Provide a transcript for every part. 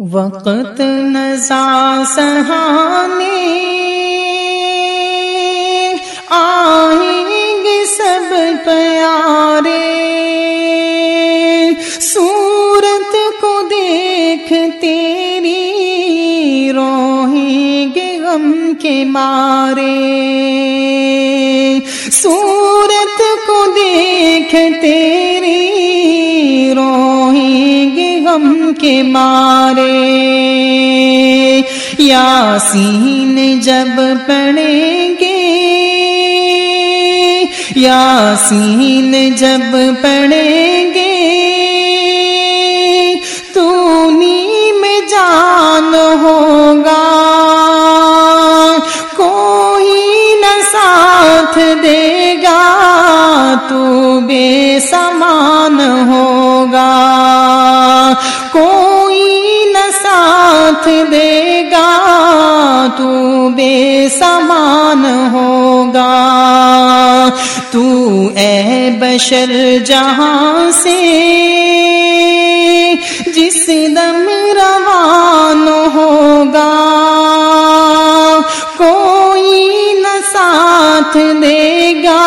وقت نزا سہانے آئیں گے سب پیارے۔ سورت کو دیکھ تیری روہیں گے غم کے مارے۔ سورت کو دیکھ تیری روہیں گے غم کے مارے۔ یاسین جب پڑھیں گے۔ یاسین جب پڑھیں گے۔ تو میں جان ہوگا۔ کوئی نہ ساتھ دے گا۔ تو بے سمان ہوگا ساتھ دے گا، تو بے سمان ہوگا۔ تو اے بشر جہاں سے جس دم روان ہوگا، کوئی نہ ساتھ دے گا،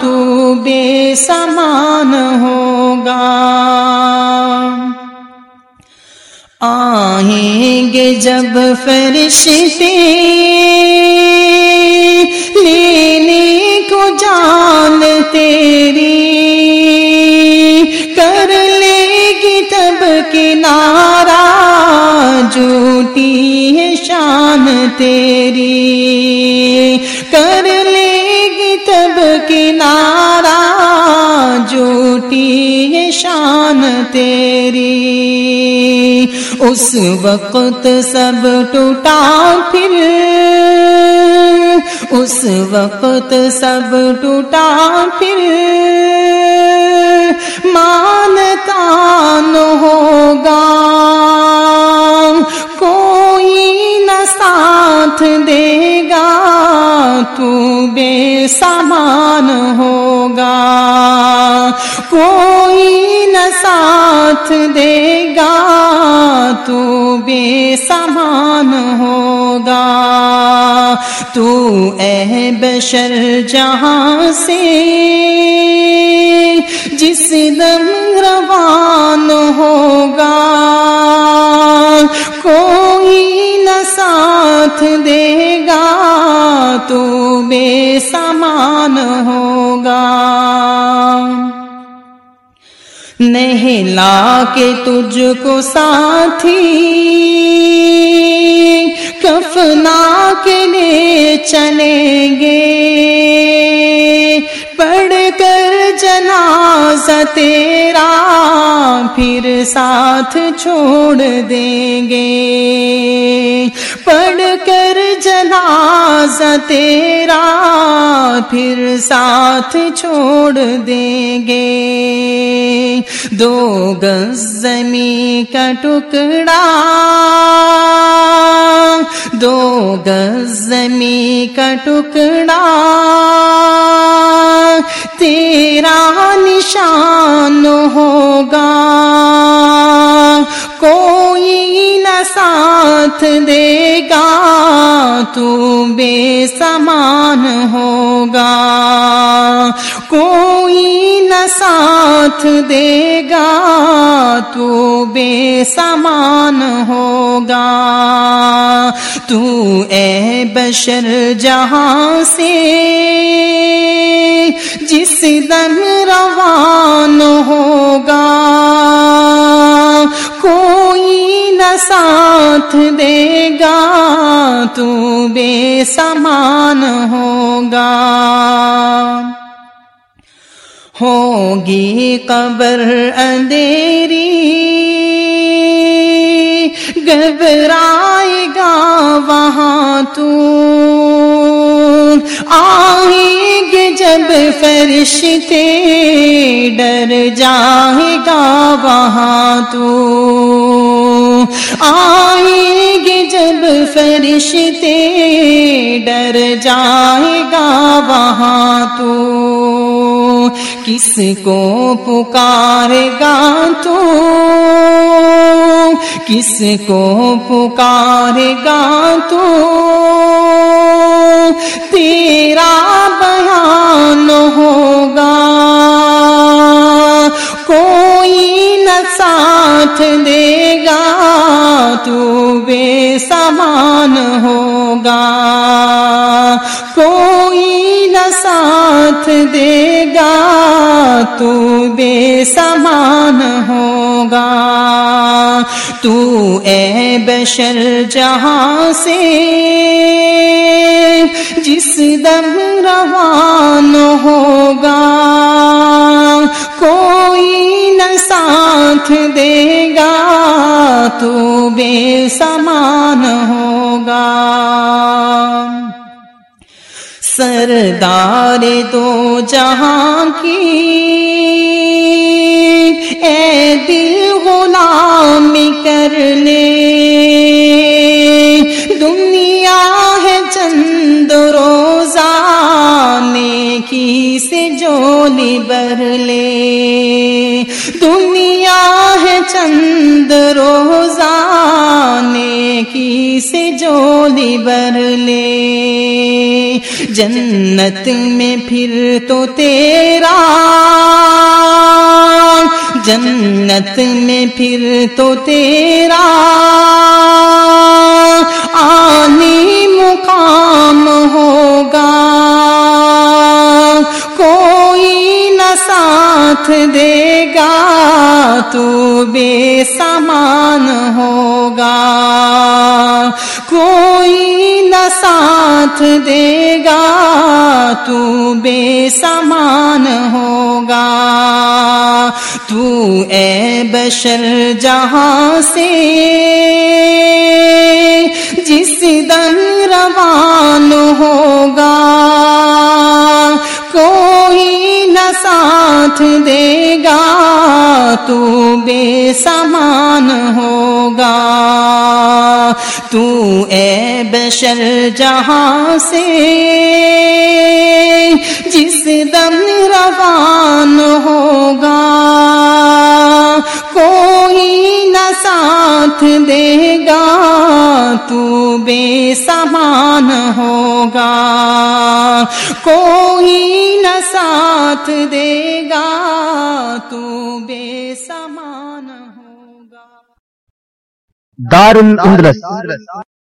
تو بے سمان ہوگا۔ آئیں گے جب فرشتے لینے کو جان تیری کر لے گی تب کنارا جھوٹی ہے شان تیری کر لے گی تب کنارا جھوٹی ہے شان تیری اس وقت سب ٹوٹا پھر اس وقت سب ٹوٹا پھر مانتا نہ ہوگا کوئی نہ ساتھ دے گا تو بے سامان ہوگا کوئی نہ ساتھ دے گا تو بے سامان ہوگا۔ تو اے بشر جہاں سے نہلا کے تجھ کو ساتھی کفنا کے لے چلیں گے۔ پڑھ کر جناز تیرا پھر ساتھ چھوڑ دیں گے۔ پڑھ کر جناز تیرا پھر ساتھ چھوڑ دیں گے۔ دو گز زمین کا ٹکڑا، دو گز زمین کا ٹکڑا۔ نشان ہوگا۔ کوئی نہ ساتھ دے گا، تو بے سامان ہوگا۔ کوئی نہ ساتھ دے گا، تو بے سامان ہوگا۔ تو اے بشر جہاں سے جس دن روان ہوگا۔ کوئی نہ ساتھ دے گا، تو بے سامان ہوگا۔ ہوگی قبر اندھیری، گھبرائے گا وہاں تو۔ آئیں گے جب فرشتے ڈر جائے گا وہاں تو۔ آئیں گے جب فرشتے ڈر جائے گا وہاں تو۔ کس کو پکارے گا تو؟ کس کو پکارے گا تو؟ تیرا ساتھ دے گا، تو بے سامان ہوگا۔ کوئی نہ ساتھ دے گا، تو بے سامان ہوگا۔ تو اے بشر جہاں سے، جس دم روان ہوگا ساتھ دے گا، تو بے سامان ہوگا۔ سردار دو جہاں کی، اے دل غلام کر لے۔ دنیا ہے چند روزانے کی، سے جولی بر لے۔ چند روزانے کی سے جولی بر لے۔ جنت میں پھر تو تیرا۔ جنت میں پھر تو تیرا۔ آنی مقام ساتھ دے گا تو بے سامان ہوگا۔ کوئی نہ ساتھ دے گا تو بے سامان ہوگا۔ تو اے بشر جہاں سے جس دن روان ہوگا ساتھ دے گا تو بے سامان ہوگا۔ تو اے بشر جہاں سے جس دم روان ہوگا، کوئی نہ ساتھ دے گا، تو بے سامان ہوگا۔ کوئی نہ ساتھ دے گا، تو بے سامان دار الاندلس